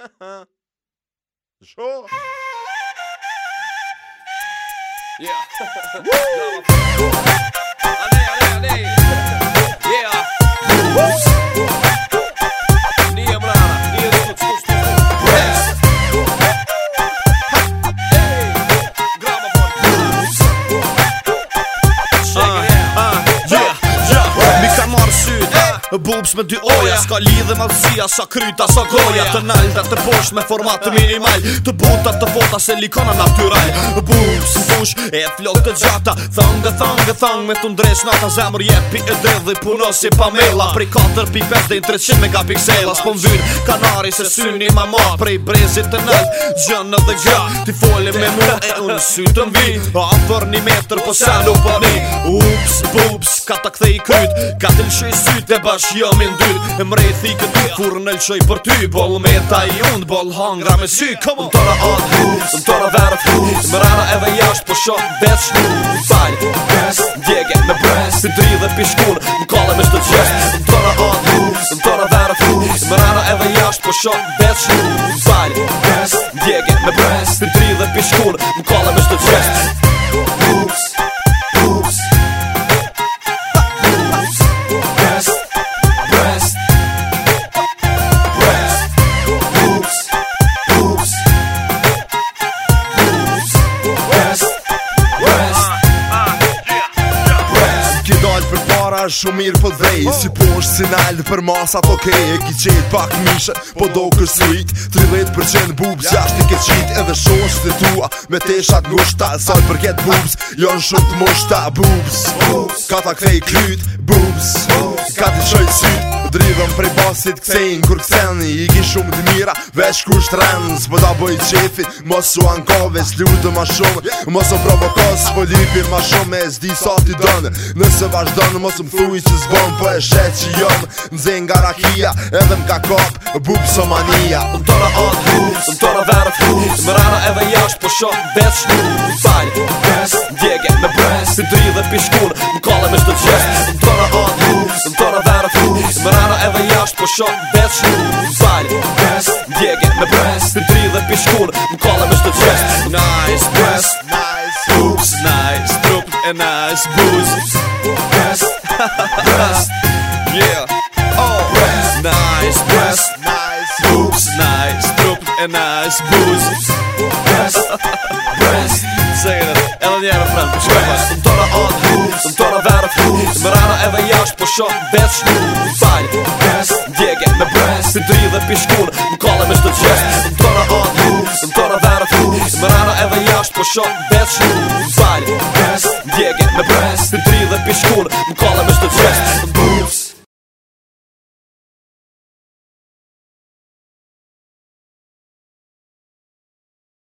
sure. Yeah. yeah. Bubs me dy oja Ska lidhe malzia, sa kryta, sa goja Të nalda, të posht me format të minimal Të buta, të vota, se likona natyral Bubs, bush, e flok të gjata Thangë, thangë, thangë, me të ndresh nata Zemër Pi e dhe puno si pamela Pri 4, pi 5 dhe 300 megapiksela Spon kanari, se syni ma ma Prej brezit të nalë, gjënë dhe gja Ti fole me mu e unë sytën vi A për një metr, po se nuk pa po mi Ups, bubs, ka të kthej kryt Ka të lëshej sytë të tash jam i e mrethi këtu Furën nel lëshoj për ty boll me ta i und boll hangra me sy come on tara on you some thought of out of you but i don't ever yash for shot that's you fight the best yeah get the best to do the pishkun we call it mr just some out some thought of out but i don't ever for shot that's you fight the best pishkun para shumë mirë po drej Si po është si nalë për masat okej po okay, E ki qenë pak mishë po do kësuit 30% bubës jashtë i ke qit Edhe shosë të tua me teshat ngushta për përket bubës jonë shumë të moshta Bubës, ka ta kthej kryt Bubës, ka të qoj syt Drivëm prej basit kthejnë Kur kseni i ki shumë të mira Vesh ku shtë Po ta boj qefi Mos u ankove s'lutë ma shumë Mos u provokos Po lipi ma shumë s'di sa ti dënë Nëse vazhdo në mosëm thuj se zbon Po e shet që jom Nëzhen nga rakia Edhe mka kop Bup somania Në tora on hus Në tora verë fus Më rara edhe jasht Po shok bes shnus Sal Bes Djege me bres Si dri dhe pishkun Më kalle me shtë gjes Në tora on hus Në tora verë fus Më rara edhe jasht Po shok bes shnus Sal Bes me bres Si dri dhe Nice Booze Brest Brest Yeah Oh Brest Nice Brest Nice Booze Nice Drup në e nice Booze Brest Brest Se gjithët Elë një erë fran Brest Më tona on Booze Më tona verë Booze E më rana e vë jashtë Po shok të betë shnur Baj Brest Në djege me Brest P'n tri dhe p'n shkun Më kole me shtë të djest Më tona on Booze Më tona verë Booze E më rana e vë Po shok të bet Më pres, pi tri dhe pi Më kallë me shtë